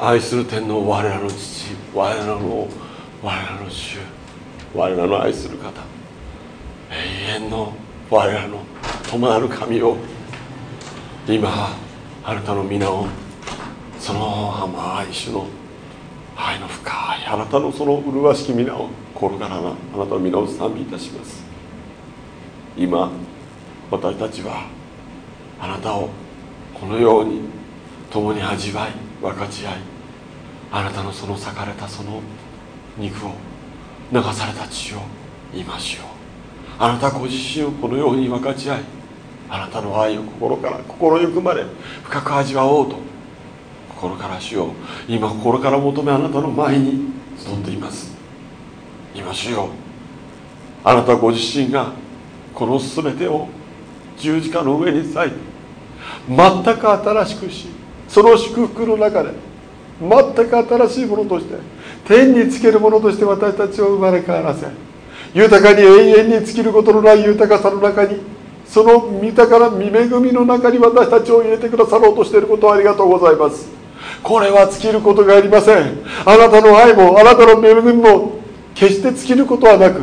愛する天皇我らの父我らの我らの主我らの愛する方永遠の我らの友なる神を今あなたの皆をその甘い主の愛の深いあなたのその麗しき皆を心からなあなたの皆を賛美いたします。今私たちはあなたをこのように共に味わい分かち合いあなたのその裂かれたその肉を流された血を今しよう。あなたご自身をこのように分かち合いあなたの愛を心から心ゆくまで深く味わおうと心から主よ今心から求めあなたの前に集っています。今主よう。あなたご自身がこの全てを十字架の上に咲いて全く新しくしその祝福の中で全く新しいものとして天につけるものとして私たちを生まれ変わらせ豊かに永遠に尽きることのない豊かさの中にその豊かな恵みの中に私たちを入れてくださろうとしていることをありがとうございます。これは尽きることがありません。あなたの愛もあなたの恵みも決して尽きることはなく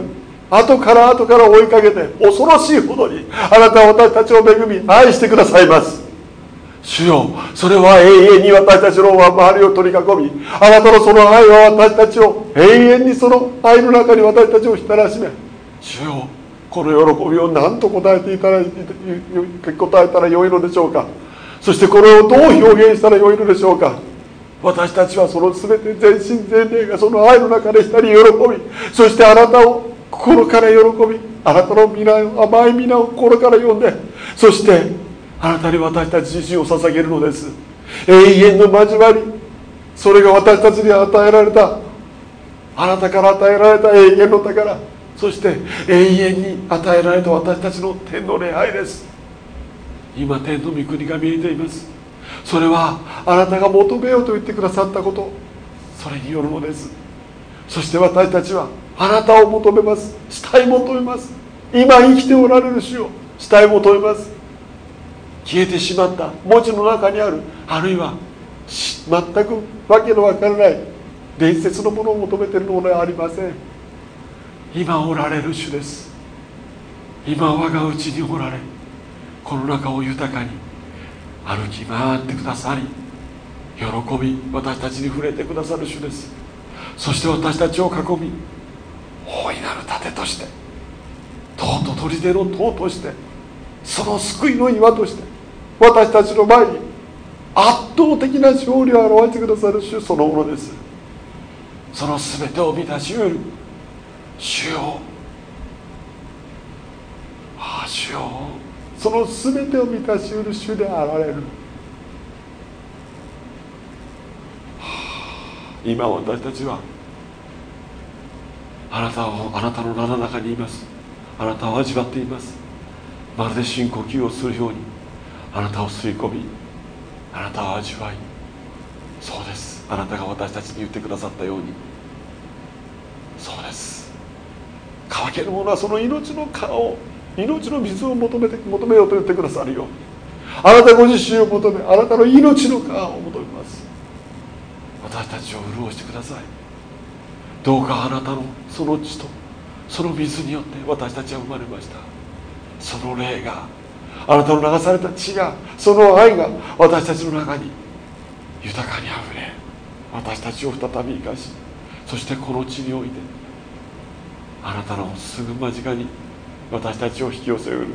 後から後から追いかけて恐ろしいほどにあなたは私たちを恵み愛してくださいます。主よそれは永遠に私たちの周りを取り囲みあなたのその愛は私たちを永遠にその愛の中に私たちを浸らしめ主よこの喜びを何と答えていただいて答えたらよいのでしょうか。そしてこれをどう表現したらよいのでしょうか。私たちはその全て全身全霊がその愛の中でしたり喜び。そしてあなたを心から喜びあなたの皆甘い皆を心から呼んでそしてあなたに私たち自身を捧げるのです。永遠の交わりそれが私たちに与えられた。あなたから与えられた永遠の宝。そして永遠に与えられた私たちの天の礼拝です。今天の御国が見えています。それはあなたが求めようと言ってくださったこと。それによるのです。そして私たちはあなたを求めます。死い求めます。今生きておられる主を死い求めます。消えてしまった。文字の中にある。あるいは全くわけのわからない。伝説のものを求めているのではありません。今おられる主です。今我がうちにおられこの中を豊かに歩き回ってくださり喜び私たちに触れてくださる主です。そして私たちを囲み大いなる盾として塔と砦の塔としてその救いの岩として私たちの前に圧倒的な勝利を表してくださる主そのものです。その全てを満たしうる主よ。ああ主よ。その全てを満たしうる主であられる、今私たちはあなたをあなたの名の中にいます。あなたを味わっています。まるで深呼吸をするように。あなたを吸い込みあなたを味わいそうです。あなたが私たちに言ってくださったようにそうです。乾けるものはその命の川を命の水を求めて求めようと言ってくださるよあなたご自身を求めあなたの命の川を求めます。私たちを潤してください。どうかあなたのその血とその水によって私たちは生まれました。その霊があなたの流された血がその愛が私たちの中に豊かにあふれ私たちを再び生かしそしてこの地においてあなたのすぐ間近に私たちを引き寄せうる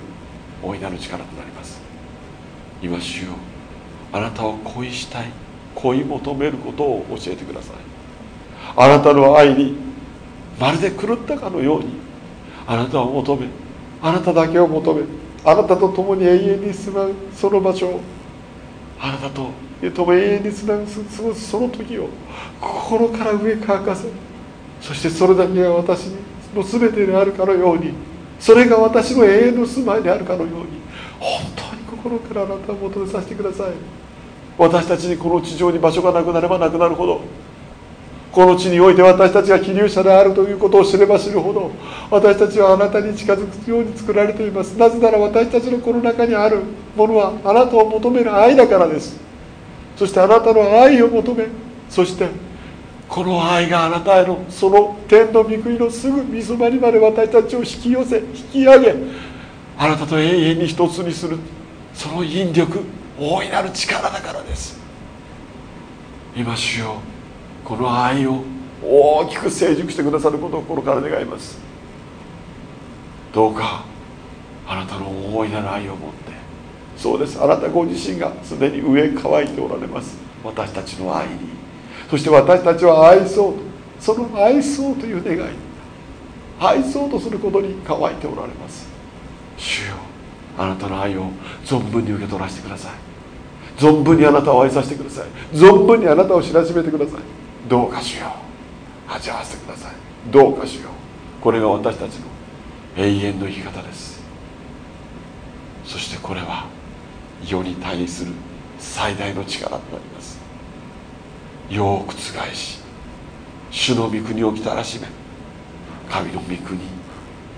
大いなる力となります。今主よあなたを恋したい恋求めることを教えてください。あなたの愛にまるで狂ったかのようにあなたを求めあなただけを求めあなたと共に永遠に住まうその場所を。あなたと。永遠に過ごすその時を心から上乾かせ。そしてそれだけが私の全てであるかのようにそれが私の永遠の住まいであるかのように本当に心からあなたを求めさせてください。私たちにこの地上に場所がなくなればなくなるほどこの地において私たちが起立者であるということを知れば知るほど私たちはあなたに近づくように作られています。なぜなら私たちのこの中にあるものはあなたを求める愛だからです。そしてあなたの愛を求めそしてこの愛があなたへのその天の御国のすぐ溝まりまで私たちを引き寄せ引き上げあなたと永遠に一つにするその引力大いなる力だからです。今主よこの愛を大きく成熟してくださることを心から願います。どうかあなたの大いなる愛を持って。そうです。あなたご自身がすでに上乾いておられます。私たちの愛に。そして私たちは愛そうとその愛そうという願い。愛そうとすることに乾いておられます。主よあなたの愛を存分に受け取らせてください。存分にあなたを愛させてください。存分にあなたを知らしめてくださいどうかしよう。味わわせてください。どうかしよう。これが私たちの永遠の生き方です。そしてこれは世に対する最大の力となります。世を覆し主の御国をきたらしめ神の御国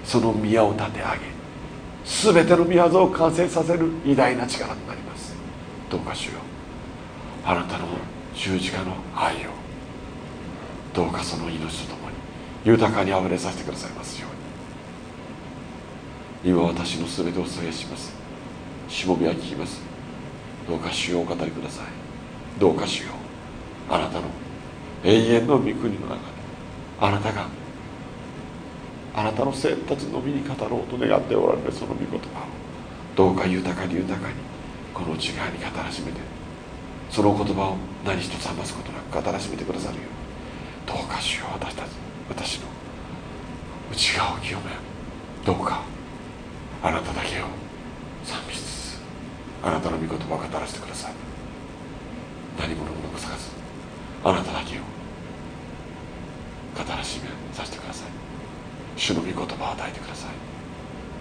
その宮を立て上げ全ての御業を完成させる偉大な力となります。どうかしよう。あなたの十字架の愛をどうかその命とともに豊かにあふれさせてくださいますように今私の全てを添えしますしもべは聞きますどうか主をお語りくださいどうか主よあなたの永遠の御国の中であなたがあなたの生徒たちの身に語ろうと願っておられるその御言葉をどうか豊かに豊かにこの内側に語らしめてその言葉を何一つ余すことなく語らしめてくださるように。どうか主よ私たち私の内側を清めどうかあなただけを賛美しつつあなたの御言葉を語らせてください。何者も残さずあなただけを語らしめさせてください。主の御言葉を与えてください。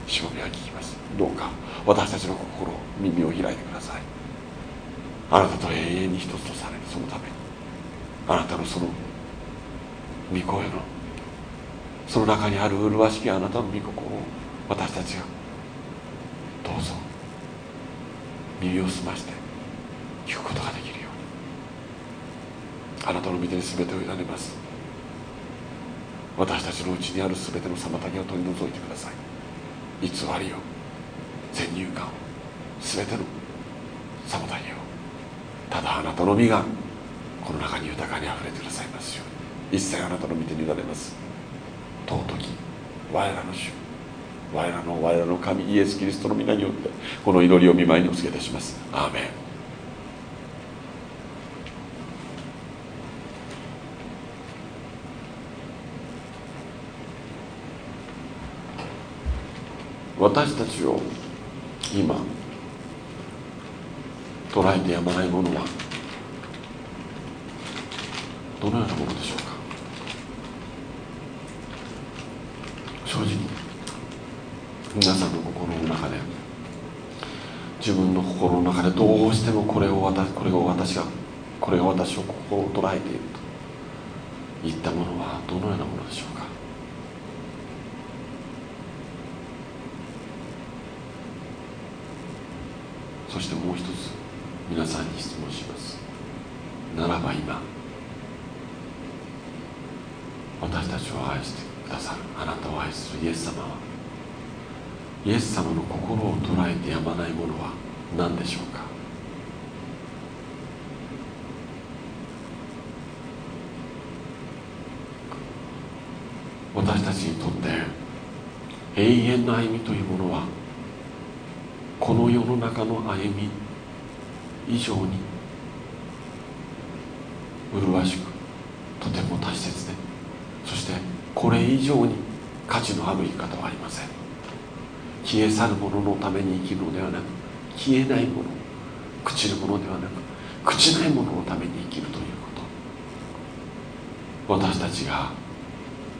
主の身は聞きます。どうか私たちの心耳を開いてください。あなたと永遠に一つとされるそのためにあなたのその御声の。その中にある麗しきあなたの御心を私たちがどうぞ耳を澄まして聞くことができるように。あなたの御手に全てを委ねます。私たちのうちにある全ての妨げを取り除いてください。偽りを先入観を全ての妨げをただあなたの身がこの中に豊かにあふれてくださいますように。一切あなたの御手に委ねます。尊き我らの主。我らの我らの神イエス・キリストの皆によってこの祈りを見舞いにお告げいたします。アーメン。私たちを今捉えてやまないものはどのようなものでしょうか正直皆さんの心の中で。自分の心の中でどうしてもこれを私これを私がこれが私を心を捉えていると。いったものはどのようなものでしょうか。そしてもう一つ皆さんに質問します。ならば今私たちを愛してくださるあなたを愛するイエス様はイエス様の心を捉えてやまないものは何でしょうか？私たちにとって永遠の歩みというものはこの世の中の歩み以上に麗しくとても大切でそしてこれ以上に価値のある生き方はありません。消え去るもののために生きるのではなく消えないもの朽ちるものではなく朽ちないもののために生きるということ。私たちが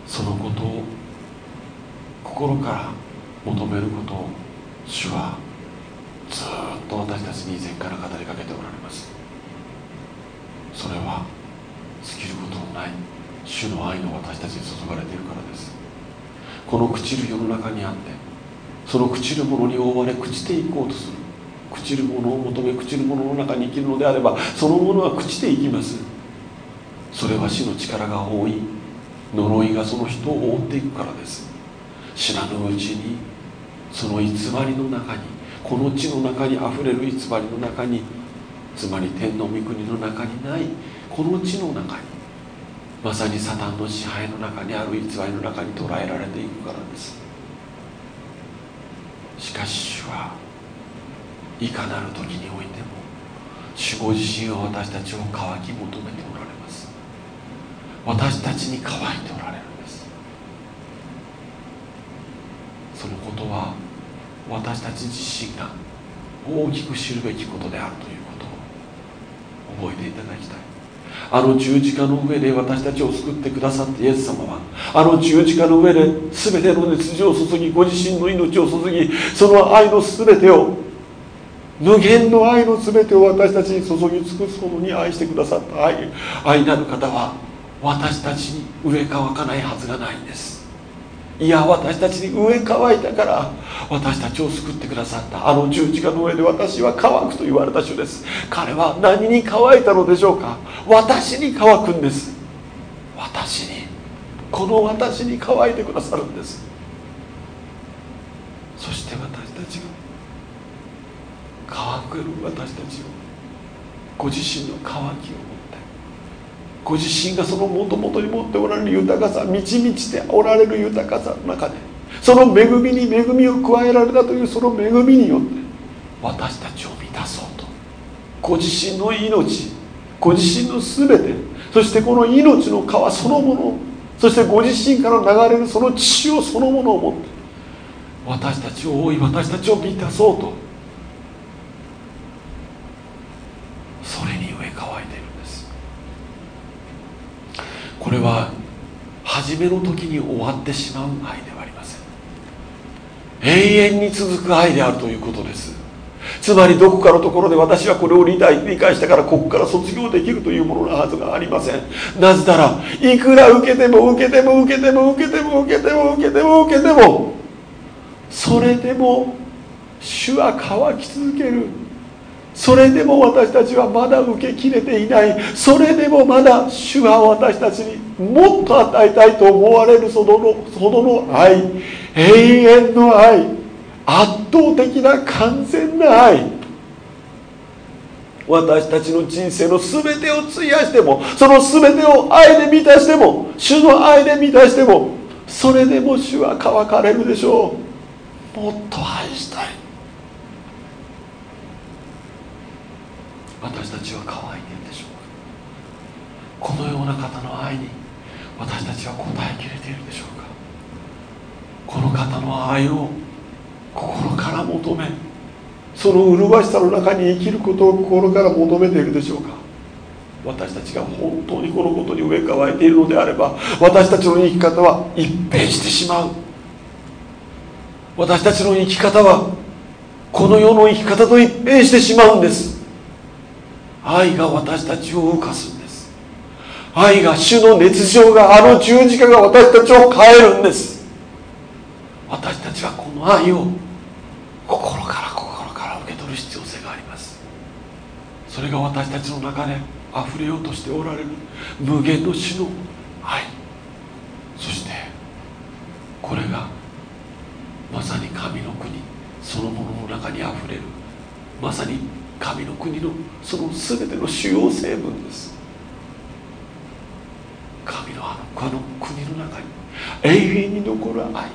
そのことを心から求めることを主はずっと私たちに以前から語りかけておられます。それは尽きることのない主の愛の私たちに注がれているからです。この朽ちる世の中にあってその朽ちるものに覆われ朽ちていこうとする。朽ちるものを求め朽ちるものの中に生きるのであればそのものは朽ちていきます。それは死の力が多い。呪いがその人を覆っていくからです。知らぬうちにその偽りの中にこの地の中にあふれる偽りの中につまり天の御国の中にないこの地の中にまさにサタンの支配の中にある偽りの中に捉えられていくからです。しかし主はいかなる時においても主ご自身は私たちを乾き求めておられます。私たちに乾いておられるんです。そのことは私たち自身が大きく知るべきことであるということを覚えていただきたい。あの十字架の上で私たちを救ってくださったイエス様はあの十字架の上で全ての熱情を注ぎご自身の命を注ぎその愛の全てを無限の愛の全てを私たちに注ぎ尽くすほどに愛してくださった愛愛なる方は私たちに上乾かないはずがないんです。いや私たちに上乾いたから私たちを救ってくださった。あの十字架の上で私は乾くと言われた主です。彼は何に乾いたのでしょうか？私に乾くんです。私にこの私に乾いてくださるんです。そして私たちが乾くる私たちをご自身の乾きをご自身がそのもともとに持っておられる豊かさ満ち満ちておられる豊かさの中でその恵みに恵みを加えられたというその恵みによって私たちを満たそうと。ご自身の命ご自身の全てそしてこの命の川そのものそしてご自身から流れるその血潮そのものを持って私たちを覆い私たちを満たそうとそれに植え替えているこれは初めの時に終わってしまう愛ではありません。永遠に続く愛であるということです。つまりどこかのところで私はこれを理解理解したからここから卒業できるというもののはずがありません。なぜならいくら受けても受けても受けても受けても受けても受けても受けてもそれでも主は乾き続ける。それでも私たちはまだ受けきれていない。それでもまだ主は私たちにもっと与えたいと思われるほどのほどの愛。永遠の愛。圧倒的な完全な愛。私たちの人生の全てを費やしてもその全てを愛で満たしても主の愛で満たしてもそれでも主は乾かれるでしょう。もっと愛したい。私たちは乾いているでしょうか。このような方の愛に私たちは応えきれているでしょうか。この方の愛を心から求めその麗しさの中に生きることを心から求めているでしょうか。私たちが本当にこのことに植え替えているのであれば私たちの生き方は一変してしまう。私たちの生き方はこの世の生き方と一変してしまうんです。愛が私たちを動かすんです。愛が主の熱情があの十字架が私たちを変えるんです。私たちはこの愛を心から心から受け取る必要性があります。それが私たちの中で溢れようとしておられる。無限の主の愛。そしてこれがまさに神の国そのものの中にあふれる。まさに神の国のその全ての主要成分です。神のあのの国の中に永遠に残る愛。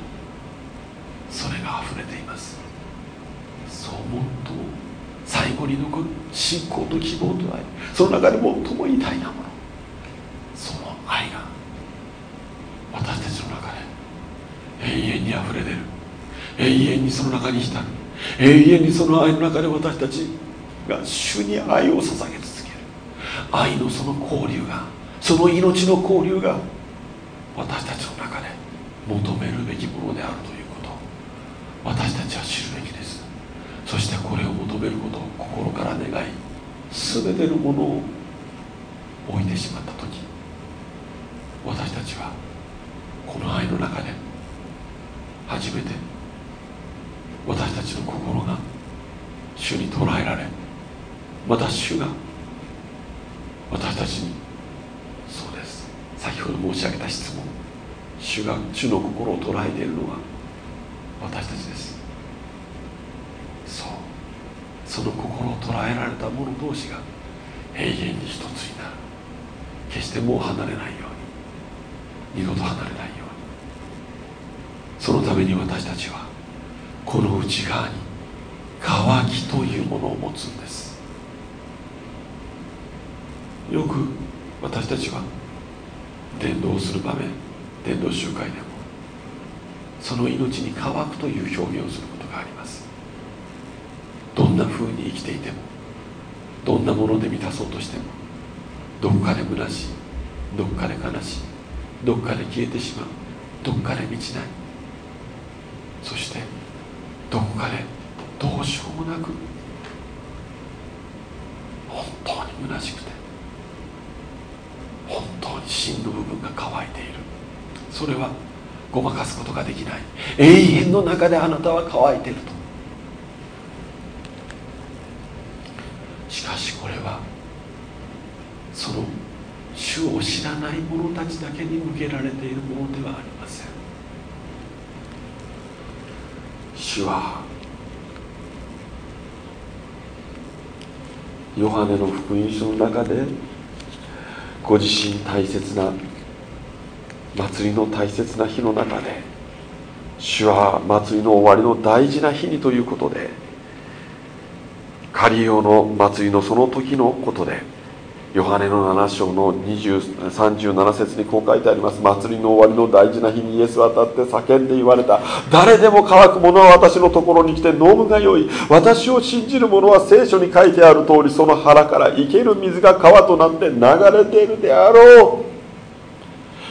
それが溢れています。そう思うと最後に残る信仰と希望と愛。その中で最も偉大なもの。その愛が私たちの中で永遠に溢れ出る。永遠にその中に浸る。永遠にその愛の中で私たちが主に愛を捧げ続ける。愛のその交流がその命の交流が私たちの中で求めるべきものであるということ。私たちは知るべきです。そしてこれを求めることを心から願い全てのものを置いてしまった時私たちはこの愛の中で初めて私たちの心が主に捉えられまた主が私たちに。そうです。先ほど申し上げた質問。主が主の心を捉えているのは私たちです。そう。その心を捉えられた者同士が永遠に一つになる。決してもう離れないように。二度と離れないように。そのために私たちはこの内側に渇きというものを持つんです。よく私たちは伝道する場面伝道集会でもその命に乾くという表現をすることがあります。どんなふうに生きていてもどんなもので満たそうとしてもどっかで虚しいどっかで悲しいどっかで消えてしまうどっかで満ちない。そしてどこかでどうしようもなく本当に虚しくて当に真の部分が乾いている。それはごまかすことができない。永遠の中であなたは乾いていると。しかしこれはその主を知らない者たちだけに向けられているものではありません。主はヨハネの福音書の中でご自身大切な祭りの大切な日の中で主は祭りの終わりの大事な日にということでカリオの祭りのその時のことでヨハネの7章の37節にこう書いてあります。祭りの終わりの大事な日にイエスは立って叫んで言われた。誰でも乾く者は私のところに来て飲むがよい。私を信じる者は聖書に書いてある通りその腹から生ける水が川となって流れているであろ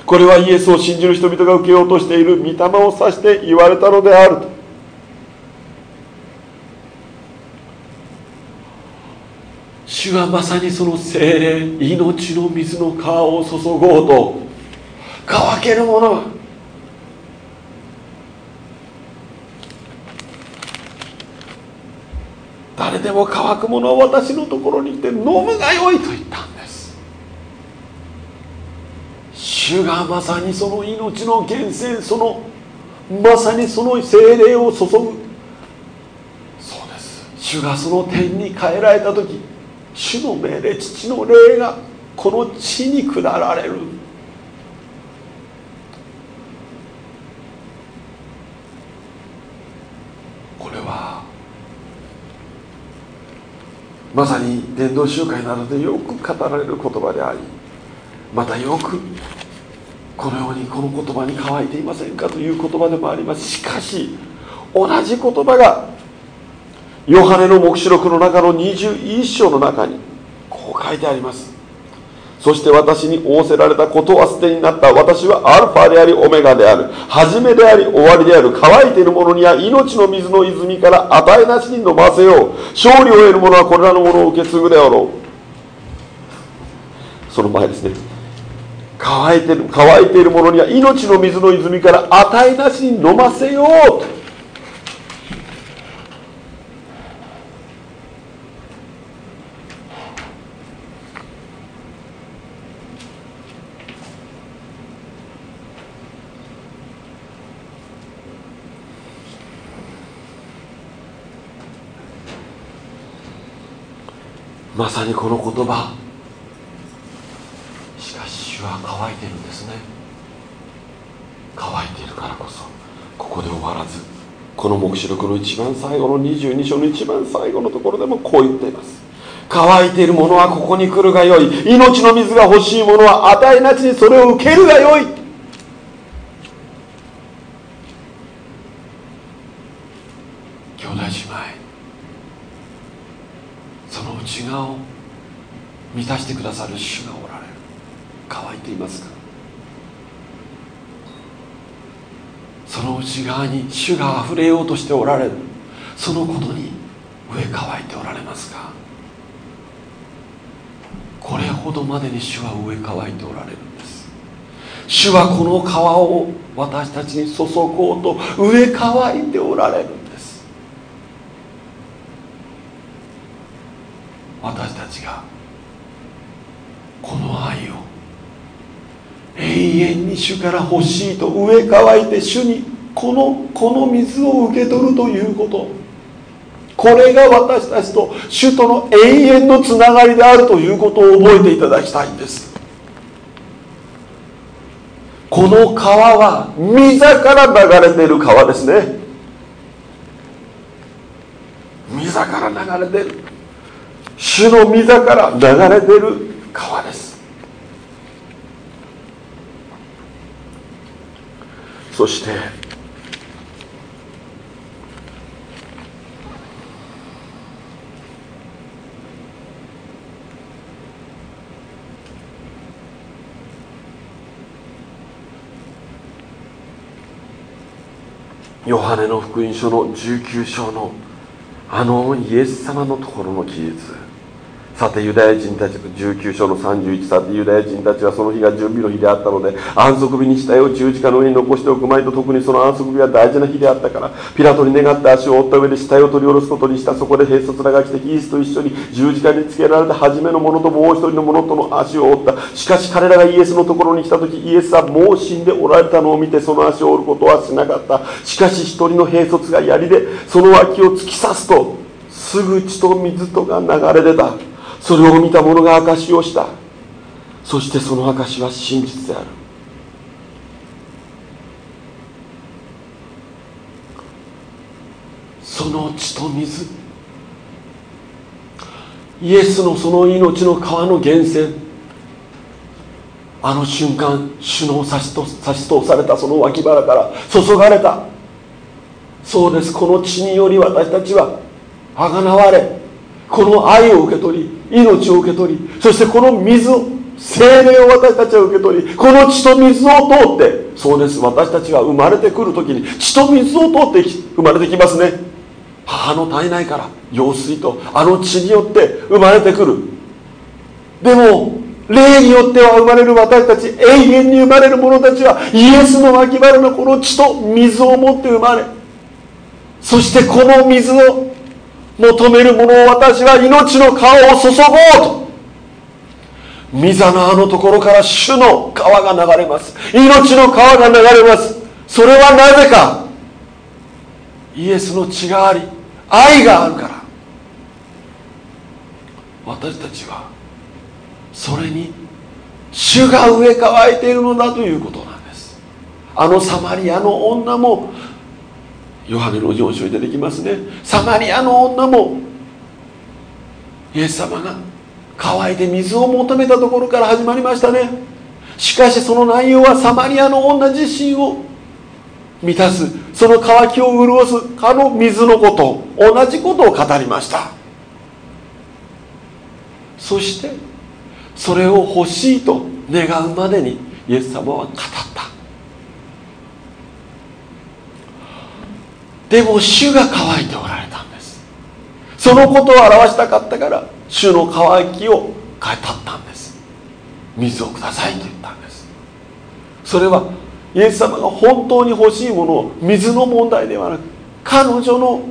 う。これはイエスを信じる人々が受けようとしている御霊を指して言われたのであると。主はまさにその精霊命の水の川を注ごうと乾けるもの。誰でも乾くものを私のところに来て飲むがよいと言ったんです。主がまさにその命の源泉そのまさにその精霊を注ぐ。そうです。主がその点に変えられた時主の命令父の霊がこの地に下られる。これはまさに伝道集会などでよく語られる言葉でありまたよくこのようにこの言葉に乾いていませんかという言葉でもあります。しかし同じ言葉がヨハネの黙示録の中の21章の中にこう書いてあります。そして私に仰せられたことは捨てになった。私はアルファでありオメガである。初めであり終わりである。乾いている者には命の水の泉から与えなしに飲ませよう。勝利を得る者はこれらのものを受け継ぐであろう。その前ですね。乾いてる乾いている者には命の水の泉から与えなしに飲ませようと。まさにこの言葉。しかし主は乾いてるんですね。乾いているからこそここで終わらずこの黙示録の一番最後の22章の一番最後のところでもこう言っています。乾いている者はここに来るがよい。命の水が欲しい者は与えなしにそれを受けるがよい兄弟姉妹その内側を満たしてくださる主がおられる。乾いていますか？その内側に主があふれようとしておられる。そのことに上乾いておられますか？これほどまでに主は上乾いておられるんです。主はこの川を私たちに注ごうと上乾いておられるんです私たちがこの愛を永遠に主から欲しいと上乾いて主にこのこの水を受け取るということ。これが私たちと主との永遠のつながりであるということを覚えていただきたいんです。この川は水から流れている川ですね。水から流れてる。主の水から流れてる川です。そしてヨハネの福音書の19章のあのイエス様のところの記述。さてユダヤ人たち19章の31さてユダヤ人たちはその日が準備の日であったので安息日に死体を十字架の上に残しておくまいと特にその安息日は大事な日であったからピラトに願って足を折った上で死体を取り下ろすことにした。そこで兵卒らが来てキリスと一緒に十字架につけられた初めの者ともう一人の者との足を折った。しかし彼らがイエスのところに来た時イエスはもう死んでおられたのを見てその足を折ることはしなかった。しかし一人の兵卒が槍でその脇を突き刺すとすぐ血と水とが流れ出た。それを見た者が証しをした。そしてその証しは真実である。その血と水。イエスのその命の川の源泉。あの瞬間主の差しと差し通されたその脇腹から注がれた。そうです。この血により私たちはあがなわれこの愛を受け取り命を受け取りそしてこの水を精霊を私たちは受け取りこの血と水を通ってそうです私たちが生まれてくる時に血と水を通って生まれてきますね。母の体内から用水とあの血によって生まれてくる。でも霊によっては生まれる私たち永遠に生まれる者たちはイエスの脇腹のこの血と水を持って生まれそしてこの水を求めるものを私は命の川を注ごうと。御座のあのところから主の川が流れます。命の川が流れます。それはなぜか。イエスの血があり愛があるから。私たちはそれに主が植え替えているのだということなんです。あのサマリアの女もヨハネの上書に出てきますね。サマリアの女もイエス様が乾いて水を求めたところから始まりましたね。しかしその内容はサマリアの女自身を満たすその渇きを潤すかの水のこと同じことを語りました。そしてそれを欲しいと願うまでにイエス様は語った。でも主が乾いておられたんです。そのことを表したかったから主の乾きを語ったんです。水をくださいと言ったんです。それはイエス様が本当に欲しいものを水の問題ではなく彼女の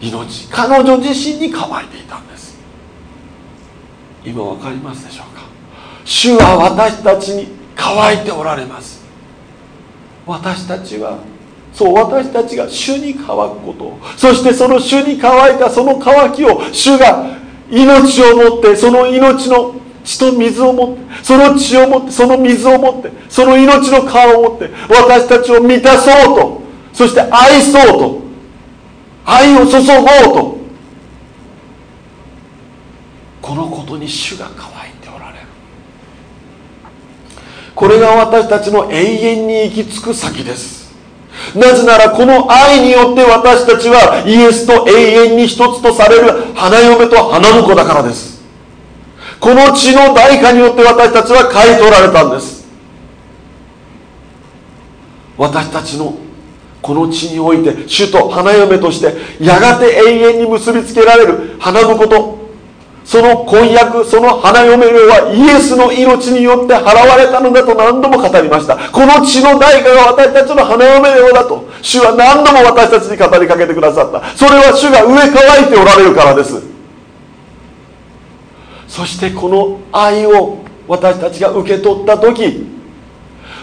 命彼女自身に乾いていたんです。今分かりますでしょうか？主は私たちに乾いておられます。私たちはそう私たちが主に乾くこと。そしてその主に乾いたその乾きを主が命を持ってその命の血と水を持ってその血を持ってその水を持ってその命の川を持って私たちを満たそうと。そして愛そうと。愛を注ごうと。このことに主が乾いておられる。これが私たちの永遠に行き着く先です。なぜならこの愛によって私たちはイエスと永遠に一つとされる花嫁と花婿だからです。この血の代価によって私たちは買い取られたんです。私たちのこの地において主と花嫁としてやがて永遠に結びつけられる花婿とその婚約その花嫁料はイエスの命によって払われたのだと何度も語りました。この血の代価が私たちの花嫁料だと主は何度も私たちに語りかけてくださった。それは主が植え替えておられるからです。そしてこの愛を私たちが受け取った時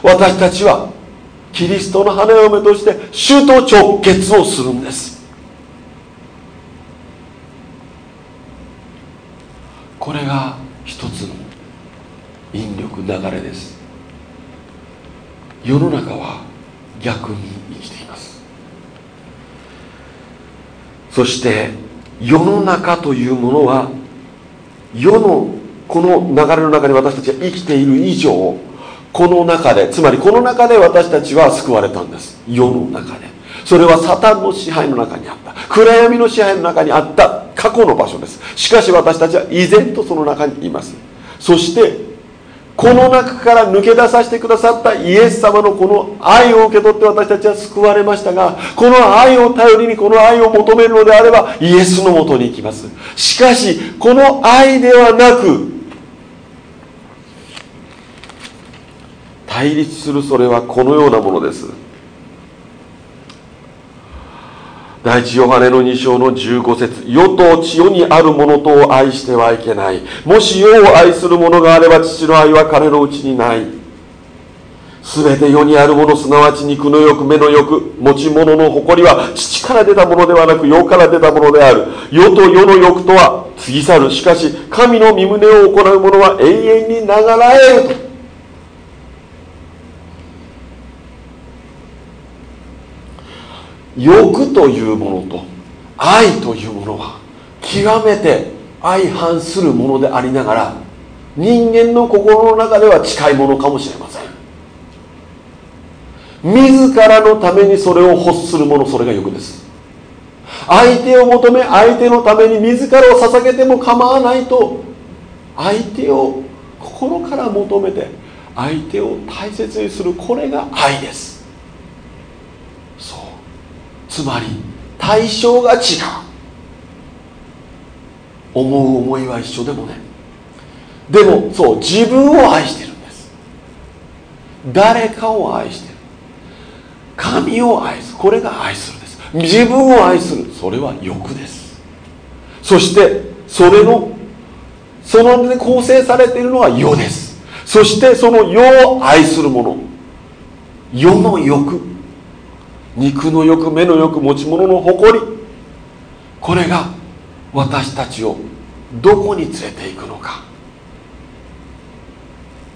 私たちはキリストの花嫁として主と直結をするんです。これが一つの引力流れです。世の中は逆に生きています。そして世の中というものは世のこの流れの中に私たちが生きている以上この中でつまりこの中で私たちは救われたんです。世の中で。それはサタンの支配の中にあった。暗闇の支配の中にあった。過去の場所です。しかし私たちは依然とその中にいます。そしてこの中から抜け出させてくださったイエス様のこの愛を受け取って私たちは救われましたがこの愛を頼りにこの愛を求めるのであればイエスのもとに行きます。しかしこの愛ではなく対立するそれはこのようなものです。第一ヨハネの2章の15節世と千代にある者とを愛してはいけない。もし世を愛する者があれば父の愛は彼のうちにない。全て世にあるものすなわち肉の欲目の欲持ち物の誇りは父から出たものではなく世から出たものである。世と世の欲とは過ぎ去る。しかし神の身旨を行う者は永遠に流らえると。欲というものと愛というものは極めて相反するものでありながら人間の心の中では近いものかもしれません。自らのためにそれを欲するものそれが欲です。相手を求め相手のために自らを捧げても構わないと相手を心から求めて相手を大切にするこれが愛です。つまり対象が違う。思う思いは一緒でもね。でもそう自分を愛してるんです。誰かを愛してる。神を愛す。これが愛するです。自分を愛する。それは欲です。そしてそれのそので構成されているのは世です。そしてその世を愛するもの。世の欲。肉の欲目の欲持ち物の誇り。これが私たちをどこに連れていくのか。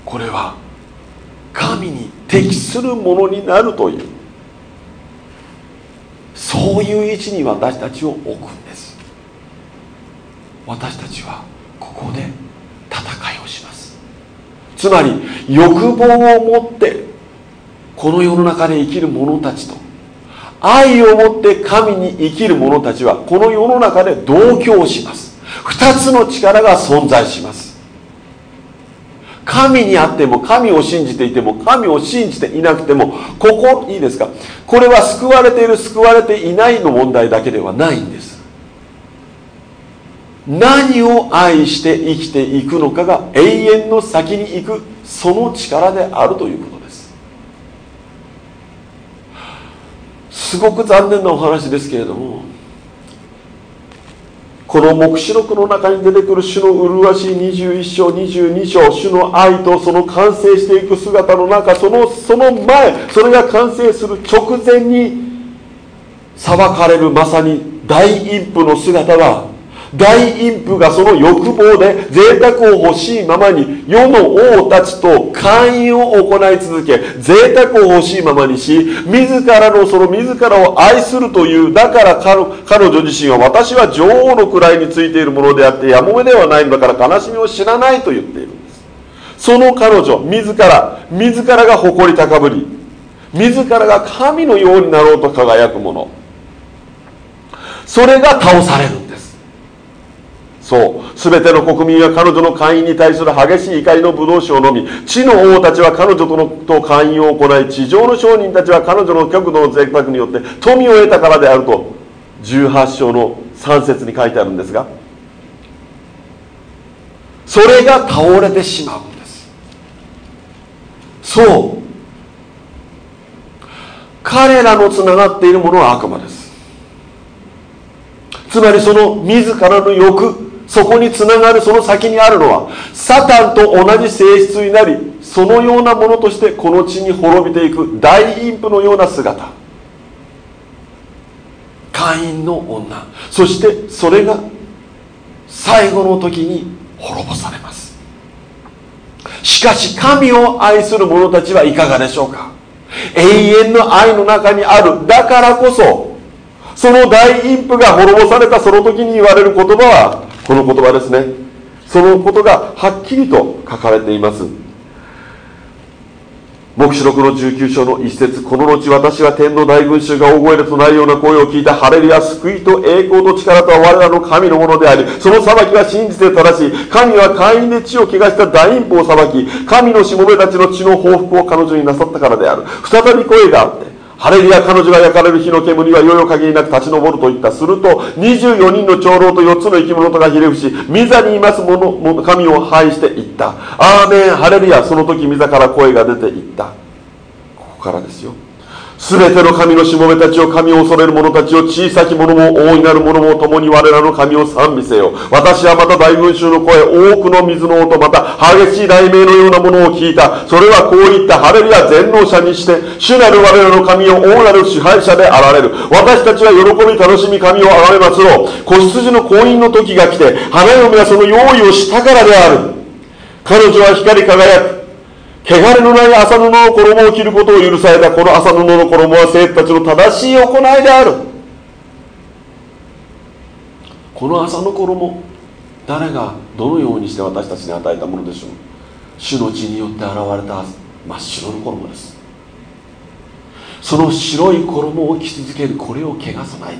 これは神に適するものになるという。そういう位置に私たちを置くんです。私たちはここで戦いをします。つまり欲望を持ってこの世の中で生きる者たちと愛を持って神に生きる者たちはこの世の中で同居します。二つの力が存在します。神にあっても神を信じていても神を信じていなくてもここいいですか？これは救われている救われていないの問題だけではないんです。何を愛して生きていくのかが永遠の先に行くその力であるということです。すごく残念なお話ですけれどもこの黙示録の中に出てくる主の麗しい21章22章主の愛とその完成していく姿の中そのその前それが完成する直前に裁かれるまさに大陰譜の姿が大陰譜がその欲望で贅沢を欲しいままに世の王たちと会員を行い続け贅沢を欲しいままにし自らのその自らを愛するというだから彼女自身は私は女王の位についているものであってやもめではないのだから悲しみを知らないと言っているんです。その彼女自ら自らが誇り高ぶり自らが神のようになろうと輝くもの。それが倒される。そう。全ての国民は彼女の会員に対する激しい怒りの武道酒を飲み地の王たちは彼女とのと会員を行い地上の商人たちは彼女の極度の贅沢によって富を得たからであると18章の3節に書いてあるんですがそれが倒れてしまうんです。そう。彼らのつながっているものは悪魔です。つまりその自らの欲そこにつながるその先にあるのはサタンと同じ性質になりそのようなものとしてこの地に滅びていく大陰譜のような姿。会員の女。そしてそれが最後の時に滅ぼされます。しかし神を愛する者たちはいかがでしょうか。永遠の愛の中にある。だからこそその大陰譜が滅ぼされたその時に言われる言葉はこの言葉ですね。そのことがはっきりと書かれています。黙示録の19章の一節この後私は天の大群衆が大声で唱えるような声を聞いた。ハレルヤ救いと栄光と力とは我らの神のものでありその裁きは真実で正しい。神は会員で地を汚した大陰譜を裁き神のしもべたちの血の報復を彼女になさったからである。再び声があってハレルヤ彼女が焼かれる火の煙はよよ限りなく立ち上ると言った。すると24人の長老と4つの生き物とがひれ伏し御座にいます者神を拝していった。アーメンハレルヤその時御座から声が出ていった。ここからですよ。すべての神のしもべたちを神を恐れる者たちを小さき者も大いなる者も共に我らの神を賛美せよ。私はまた大群衆の声多くの水の音また激しい雷鳴のようなものを聞いた。それはこういった。ハレルヤ全能者にして主なる我らの神を大なる支配者であられる。私たちは喜び楽しみ神を崇めますろう。子羊の婚姻の時が来て花嫁はその用意をしたからである。彼女は光り輝く。汚れのない麻布の衣を着ることを許されたこの麻布の衣は生徒たちの正しい行いである。この麻の衣誰がどのようにして私たちに与えたものでしょう？主の血によって現れた真っ白の衣です。その白い衣を着続けるこれを汚さない。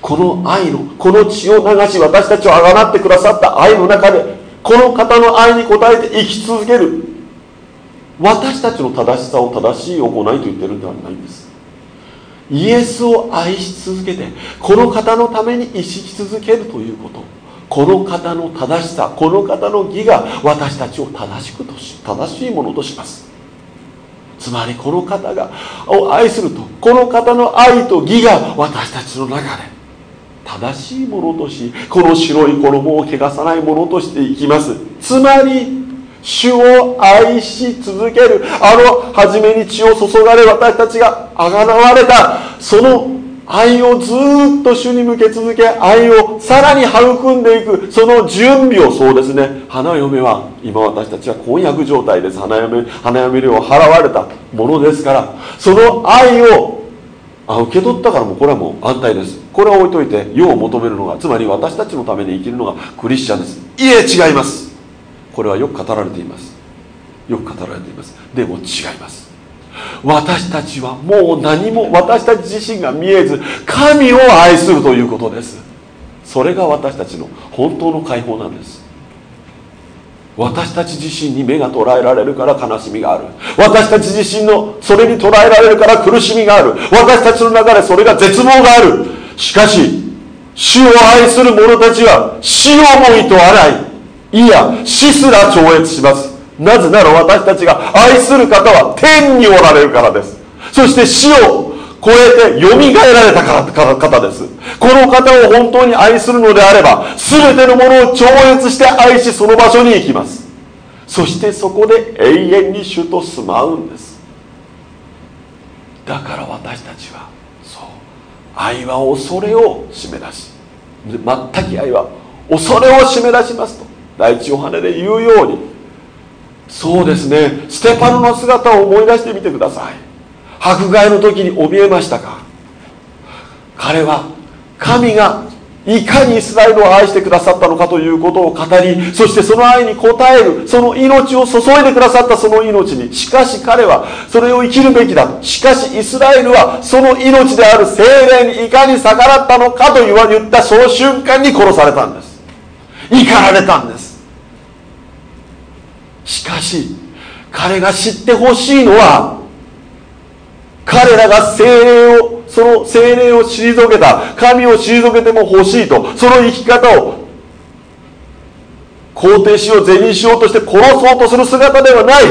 この愛のこの血を流し私たちをあがなってくださった愛の中でこの方の愛に応えて生き続ける。私たちの正しさを正しい行いと言ってるんではないんです。イエスを愛し続けてこの方のために生き続けるということ。この方の正しさこの方の義が私たちを正しくとし正しいものとします。つまりこの方がを愛するとこの方の愛と義が私たちの中で正しいものとしこの白い衣を汚さないものとしていきます。つまり主を愛し続けるあの初めに血を注がれ私たちがあがなわれたその愛をずっと主に向け続け愛をさらに育んでいくその準備をそうですね。花嫁は今私たちは婚約状態です。花嫁花嫁料を払われたものですからその愛をあ受け取ったからもうこれはもう安泰です。これは置いといて世を求めるのがつまり私たちのために生きるのがクリスチャンです。いえ違います。これはよく語られています。よく語られています。でも違います。私たちはもう何も私たち自身が見えず神を愛するということです。それが私たちの本当の解放なんです。私たち自身に目が捉えられるから悲しみがある。私たち自身のそれに捉えられるから苦しみがある。私たちの中でそれが絶望がある。しかし主を愛する者たちは死をもいと洗い。いや死すら超越します。なぜなら私たちが愛する方は天におられるからです。そして死を超えて蘇られた方です。この方を本当に愛するのであれば全てのものを超越して愛しその場所に行きます。そしてそこで永遠に主と住まうんです。だから私たちはそう愛は恐れを締め出し全き愛は恐れを締め出しますと第一ヨハネで言うように。そうですね。ステパノの姿を思い出してみてください。迫害の時に怯えましたか？彼は神がいかにイスラエルを愛してくださったのかということを語りそしてその愛に応えるその命を注いでくださったその命にしかし彼はそれを生きるべきだしかしイスラエルはその命である精霊にいかに逆らったのかと言ったその瞬間に殺されたんです。怒られたんです。しかし彼が知ってほしいのは彼らが精霊をその精霊を退けた神を退けても欲しいとその生き方を肯定しよう是にしようとして殺そうとする姿ではない。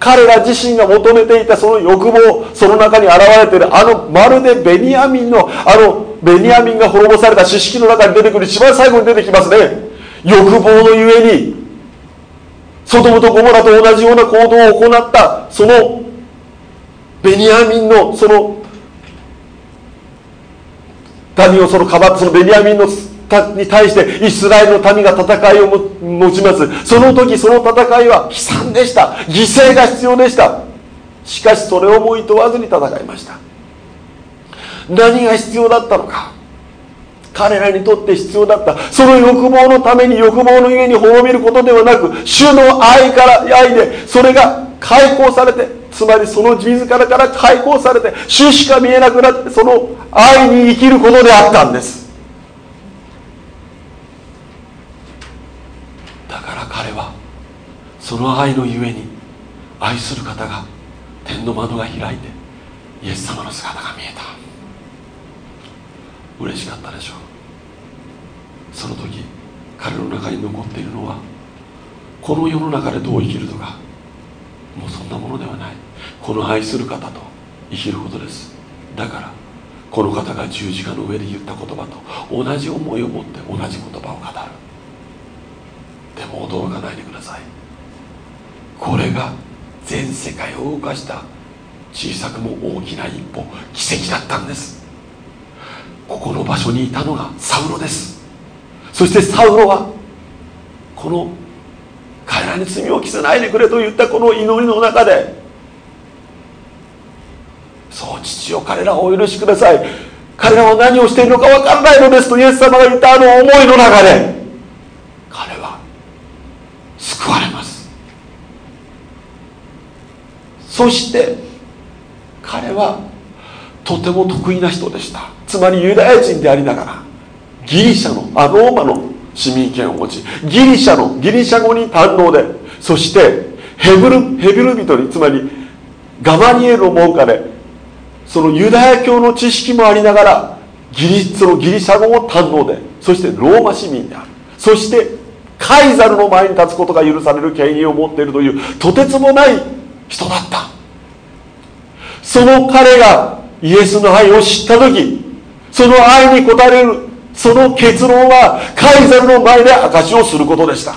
彼ら自身が求めていたその欲望その中に現れているあのまるでベニヤミンのあのベニヤミンが滅ぼされた知識の中に出てくる一番最後に出てきますね。欲望のゆえにソドムとゴモラと同じような行動を行ったそのベニヤミンのその民をそのかばってそのベニヤミンのに対してイスラエルの民が戦いを持ちます。その時その戦いは悲惨でした。犠牲が必要でした。しかしそれをもいとわずに戦いました。何が必要だったのか。彼らにとって必要だった。その欲望のために欲望のゆえに滅びることではなく主の愛から愛でそれが解放されてつまりその自らから解放されて主しか見えなくなってその愛に生きることであったんです。だから彼はその愛のゆえに愛する方が天の窓が開いてイエス様の姿が見えた。嬉しかったでしょう。その時彼の中に残っているのはこの世の中でどう生きるとかもうそんなものではない。この愛する方と生きることです。だからこの方が十字架の上で言った言葉と同じ思いを持って同じ言葉を語る。でも驚かないでください。これが全世界を動かした小さくも大きな一歩奇跡だったんです。ここの場所にいたのがサウロです。そしてサウロはこの彼らに罪を着せないでくれと言ったこの祈りの中でそう父よ彼らをお許しください。彼らは何をしているのか分からないのですとイエス様が言ったあの思いの中で彼は救われます。そして彼はとても得意な人でした。つまりユダヤ人でありながらギリシャのあローマの市民権を持ちギリシャのギリシャ語に堪能でそしてヘブルヘブル人につまりガマリエルの門下でそのユダヤ教の知識もありながらギリそのギリシャ語も堪能でそしてローマ市民である。そしてカイザルの前に立つことが許される権威を持っているというとてつもない人だった。その彼がイエスの愛を知った時その愛に応えるその結論はカイザルの前で証しをすることでした。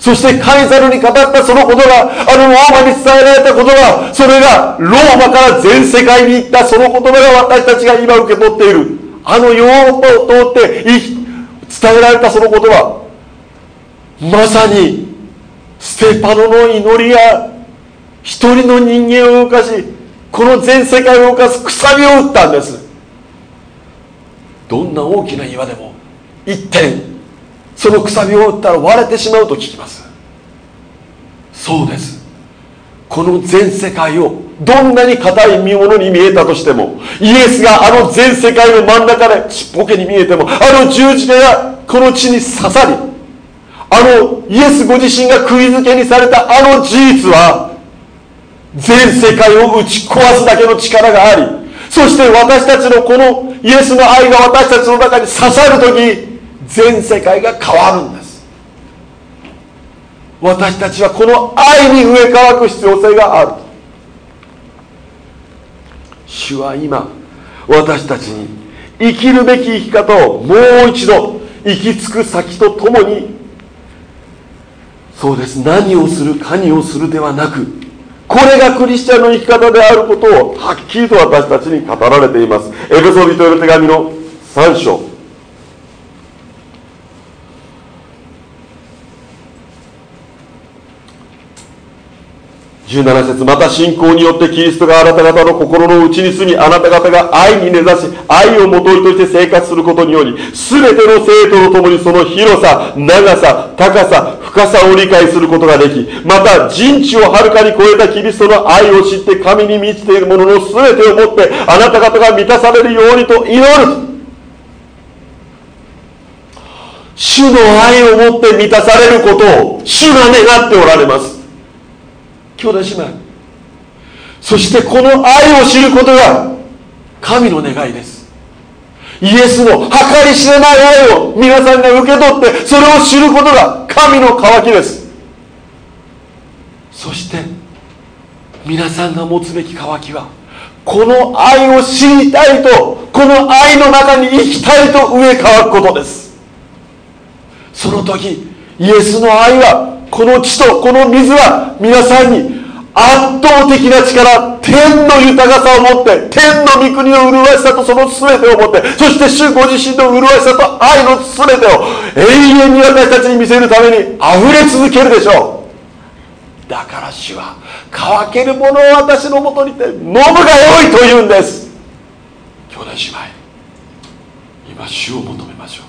そしてカイザルに語ったそのことがあのローマに伝えられたことがそれがローマから全世界に行ったその言葉が私たちが今受け取っている。あのヨーロッパを通って伝えられたそのことはまさにステパノの祈りや一人の人間を動かしこの全世界を動かすくさびを打ったんです。どんな大きな岩でも一点そのくさびを打ったら割れてしまうと聞きます。そうです。この全世界をどんなに硬い見物に見えたとしてもイエスがあの全世界の真ん中でちっぽけに見えてもあの十字架がこの地に刺さりあのイエスご自身が釘付けにされたあの事実は全世界を打ち壊すだけの力がありそして私たちのこのイエスの愛が私たちの中に刺さる時全世界が変わるんです。私たちはこの愛に植え替わく必要性がある。主は今私たちに生きるべき生き方をもう一度行き着く先とともにそうです。何をするかにをするではなくこれがクリスチャンの生き方であることをはっきりと私たちに語られています。エペソビトへの手紙の3章。17節また信仰によってキリストがあなた方の心の内に住みあなた方が愛に根ざし愛をもといとして生活することにより全ての生徒と共にその広さ長さ高さ深さを理解することができまた人知をはるかに超えたキリストの愛を知って神に満ちているものの全てをもってあなた方が満たされるようにと祈る。主の愛をもって満たされることを主が願っておられます。兄弟姉妹。そしてこの愛を知ることが神の願いです。イエスの計り知れない愛を皆さんが受け取ってそれを知ることが神の渇きです。そして皆さんが持つべき渇きはこの愛を知りたいとこの愛の中に生きたいと植え替わることです。その時イエスの愛はこの地とこの水は皆さんに圧倒的な力天の豊かさを持って天の御国の麗しさとその全てを持ってそして主ご自身の麗しさと愛の全てを永遠に私たちに見せるために溢れ続けるでしょう。だから主は乾けるものを私のもとにて飲むがよいと言うんです。兄弟姉妹今主を求めましょう。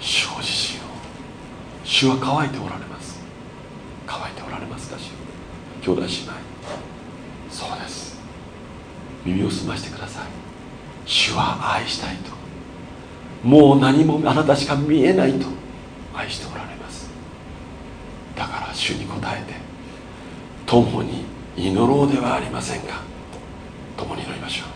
主ご自身を。主は乾いておられます。乾いておられますか主。兄弟姉妹。そうです。耳を澄ましてください。主は愛したいと。もう何もあなたしか見えないと。愛しておられます。だから主に応えて共に祈ろうではありませんか。共に祈りましょう。